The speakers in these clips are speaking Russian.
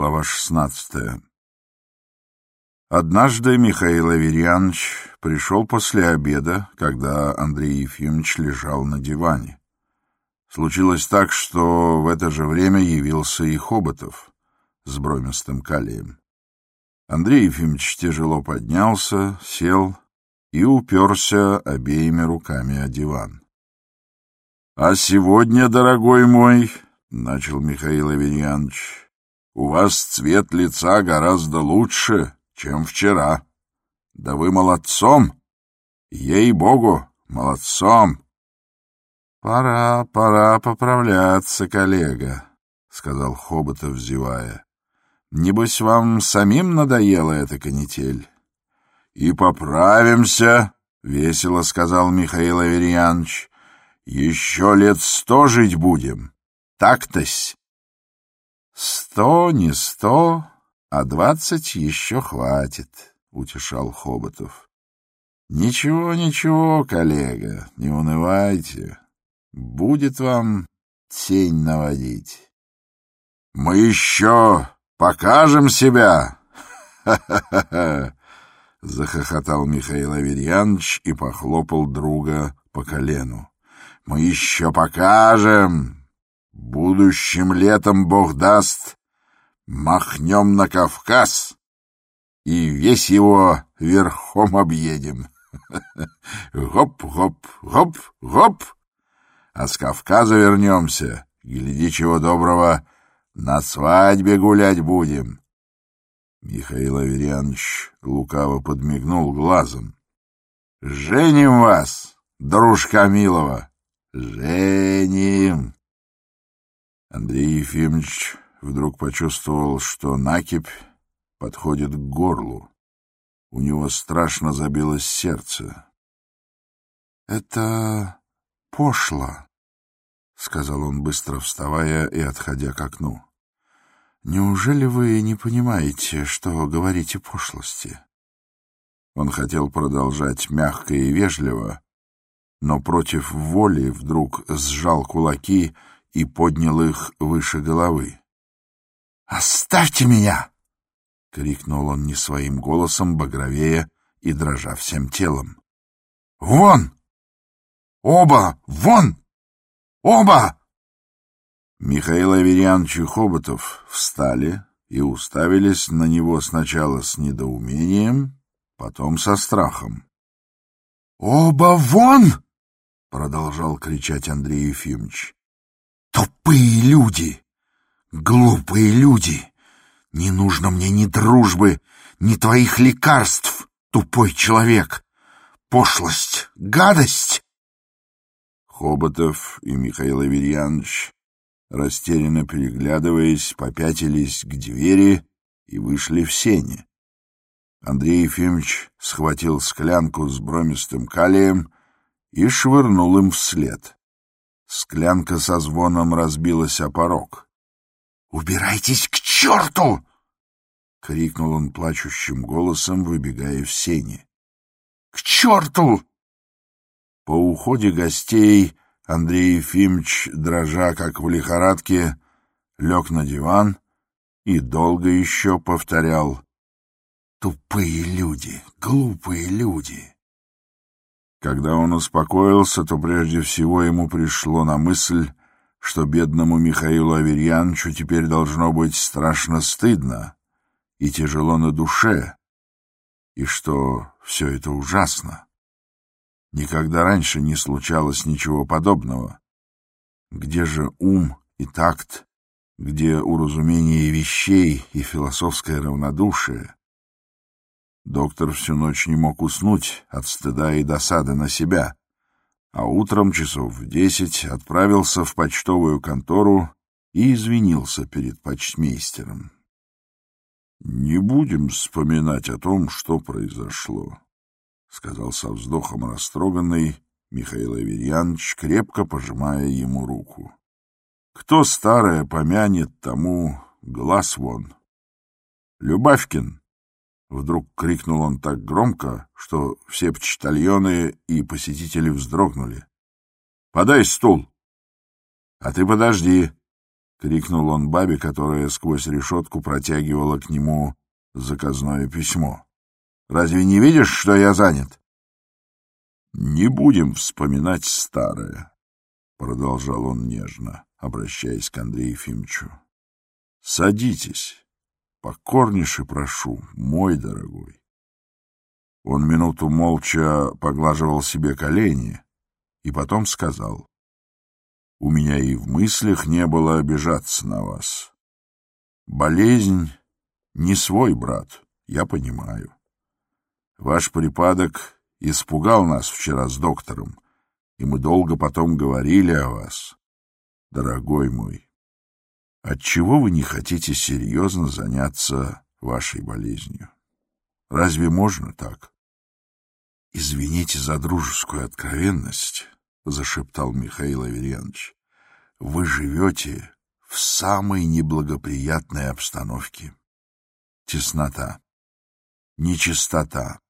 Глава шестнадцатая. Однажды Михаил Аверьянович пришел после обеда, когда Андрей Ефимович лежал на диване. Случилось так, что в это же время явился и Хоботов с бромистым калием. Андрей Ефимович тяжело поднялся, сел и уперся обеими руками о диван. — А сегодня, дорогой мой, — начал Михаил Аверьянович, — у вас цвет лица гораздо лучше, чем вчера. Да вы молодцом! Ей-богу, молодцом! — Пора, пора поправляться, коллега, — сказал Хоботов, зевая. — Небось, вам самим надоела эта канитель? — И поправимся, — весело сказал Михаил Аверьянович. — Еще лет сто жить будем. Так-тось. — Сто, не сто, а двадцать еще хватит, — утешал Хоботов. — Ничего, ничего, коллега, не унывайте. Будет вам тень наводить. — Мы еще покажем себя! Ха-ха-ха! — захохотал Михаил Аверьянович и похлопал друга по колену. — Мы еще покажем! Будущим летом, Бог даст, махнем на Кавказ и весь его верхом объедем. Гоп-гоп, гоп-гоп. А с Кавказа вернемся, гляди чего доброго, на свадьбе гулять будем. Михаил Аверьянович лукаво подмигнул глазом. — Женим вас, дружка милого, женим! Андрей Ефимович вдруг почувствовал, что накипь подходит к горлу. У него страшно забилось сердце. — Это пошло, — сказал он, быстро вставая и отходя к окну. — Неужели вы не понимаете, что говорите пошлости? Он хотел продолжать мягко и вежливо, но против воли вдруг сжал кулаки и поднял их выше головы. «Оставьте меня!» — крикнул он не своим голосом, багровее и дрожа всем телом. «Вон! Оба! Вон! Оба!» Михаил Аверьянович и Хоботов встали и уставились на него сначала с недоумением, потом со страхом. «Оба вон!» — продолжал кричать Андрей Ефимович. «Тупые люди! Глупые люди! Не нужно мне ни дружбы, ни твоих лекарств, тупой человек! Пошлость, гадость!» Хоботов и Михаил Аверьянович, растерянно переглядываясь, попятились к двери и вышли в сени. Андрей Ефимович схватил склянку с бромистым калием и швырнул им вслед. Склянка со звоном разбилась о порог. «Убирайтесь к черту!» — крикнул он плачущим голосом, выбегая в сени. «К черту!» По уходе гостей Андрей Ефимович, дрожа как в лихорадке, лег на диван и долго еще повторял «Тупые люди, глупые люди». Когда он успокоился, то прежде всего ему пришло на мысль, что бедному Михаилу Аверьяновичу теперь должно быть страшно стыдно и тяжело на душе, и что все это ужасно. Никогда раньше не случалось ничего подобного. Где же ум и такт, где уразумение вещей и философское равнодушие? Доктор всю ночь не мог уснуть от стыда и досады на себя — а утром часов в десять отправился в почтовую контору и извинился перед почтмейстером. — Не будем вспоминать о том, что произошло, — сказал со вздохом растроганный Михаил Аверьянович, крепко пожимая ему руку. — Кто старое помянет, тому глаз вон. — Любавкин, Вдруг крикнул он так громко, что все почтальоны и посетители вздрогнули. — Подай стул. — А ты подожди, крикнул он бабе, которая сквозь решетку протягивала к нему заказное письмо. «Разве не видишь, что я занят?» «Не будем вспоминать старое», — продолжал он нежно, обращаясь к Андрею Ефимовичу. «Садитесь, покорнейше прошу, мой дорогой». Он минуту молча поглаживал себе колени и потом сказал. «У меня и в мыслях не было обижаться на вас. Болезнь не свой брат, я понимаю. Ваш припадок испугал нас вчера с доктором, и мы долго потом говорили о вас. Дорогой мой, отчего вы не хотите серьезно заняться вашей болезнью? Разве можно так? — Извините за дружескую откровенность, — зашептал Михаил Аверьянович. — Вы живете в самой неблагоприятной обстановке. Теснота, нечистота,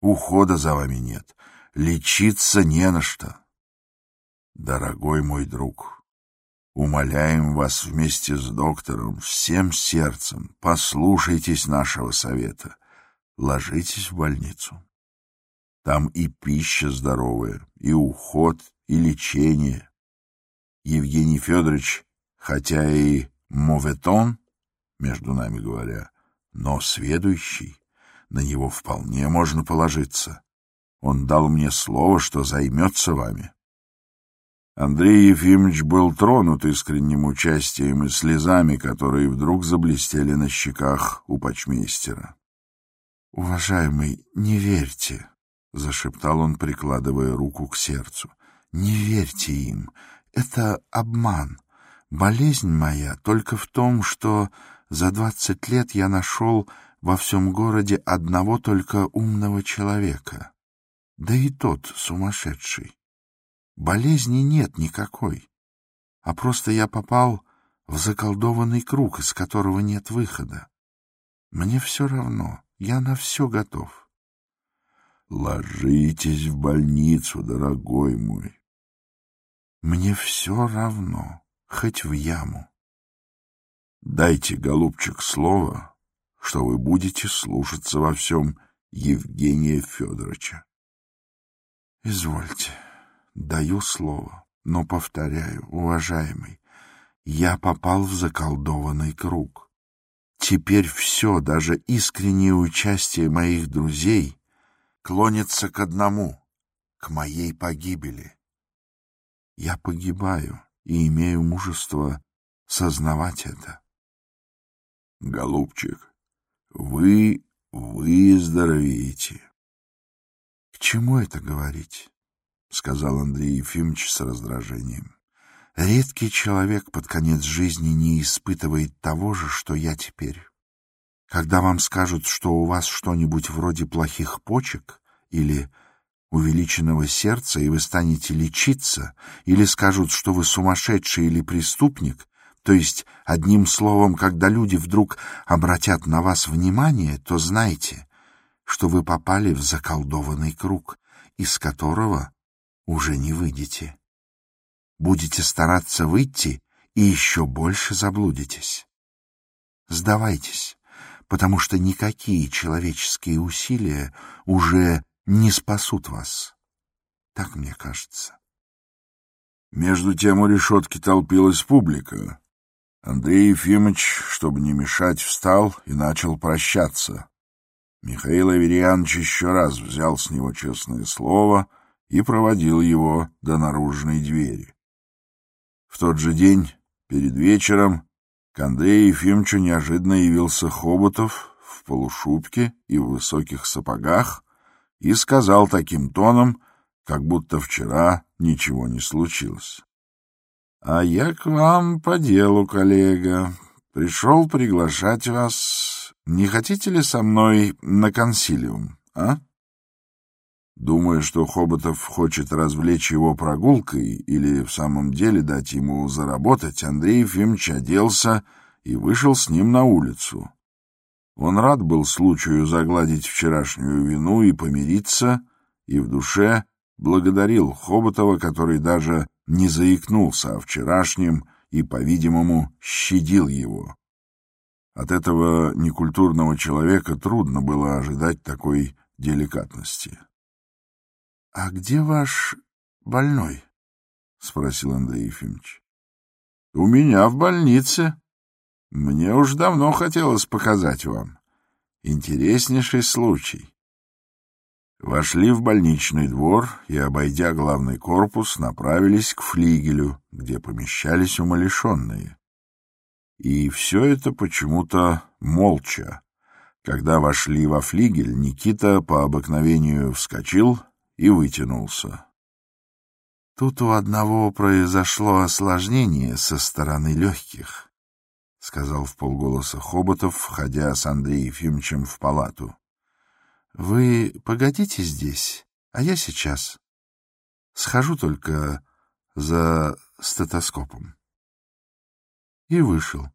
ухода за вами нет, лечиться не на что. Дорогой мой друг, умоляем вас вместе с доктором всем сердцем, послушайтесь нашего совета, ложитесь в больницу. Там и пища здоровая, и уход, и лечение. Евгений Федорович, хотя и моветон, между нами говоря, но сведущий, на него вполне можно положиться. Он дал мне слово, что займется вами. Андрей Ефимович был тронут искренним участием и слезами, которые вдруг заблестели на щеках у почмейстера. — Уважаемый, не верьте, — зашептал он, прикладывая руку к сердцу. — Не верьте им. Это обман. Болезнь моя только в том, что за двадцать лет я нашел во всем городе одного только умного человека. Да и тот сумасшедший. Болезни нет никакой. А просто я попал в заколдованный круг, из которого нет выхода. Мне все равно, я на все готов. Ложитесь в больницу, дорогой мой. Мне все равно, хоть в яму. Дайте, голубчик, слово, что вы будете слушаться во всем Евгения Федоровича. Извольте, даю слово, но повторяю, уважаемый, я попал в заколдованный круг. Теперь все, даже искреннее участие моих друзей клонится к одному, к моей погибели. Я погибаю и имею мужество сознавать это. Голубчик, вы выздоровеете. — К чему это говорить? — сказал Андрей Ефимович с раздражением. — Редкий человек под конец жизни не испытывает того же, что я теперь. Когда вам скажут, что у вас что-нибудь вроде плохих почек или увеличенного сердца, и вы станете лечиться, или скажут, что вы сумасшедший или преступник, то есть, одним словом, когда люди вдруг обратят на вас внимание, то знайте, что вы попали в заколдованный круг, из которого уже не выйдете. Будете стараться выйти и еще больше заблудитесь. Сдавайтесь потому что никакие человеческие усилия уже не спасут вас. Так мне кажется. Между тем у решетки толпилась публика. Андрей Ефимович, чтобы не мешать, встал и начал прощаться. Михаил Аверьянович еще раз взял с него честное слово и проводил его до наружной двери. В тот же день, перед вечером, к Андрею Ефимовичу неожиданно явился Хоботов в полушубке и в высоких сапогах и сказал таким тоном, как будто вчера ничего не случилось. — А я к вам по делу, коллега. Пришел приглашать вас. Не хотите ли со мной на консилиум, а? Думая, что Хоботов хочет развлечь его прогулкой или в самом деле дать ему заработать, Андрей Ефимович оделся и вышел с ним на улицу. Он рад был случаю загладить вчерашнюю вину и помириться, и в душе благодарил Хоботова, который даже не заикнулся о вчерашнем и, по-видимому, щадил его. От этого некультурного человека трудно было ожидать такой деликатности. — А где ваш больной? — спросил Андрей Ефимович. — У меня в больнице. Мне уж давно хотелось показать вам. Интереснейший случай. Вошли в больничный двор и, обойдя главный корпус, направились к флигелю, где помещались умалишенные. И все это почему-то молча. Когда вошли во флигель, Никита по обыкновению вскочил и вытянулся. Тут у одного произошло осложнение со стороны легких, — сказал в полголоса Хоботов, входя с Андреем Ефимовичем в палату. — Вы погодите здесь, а я сейчас. Схожу только за стетоскопом и вышел.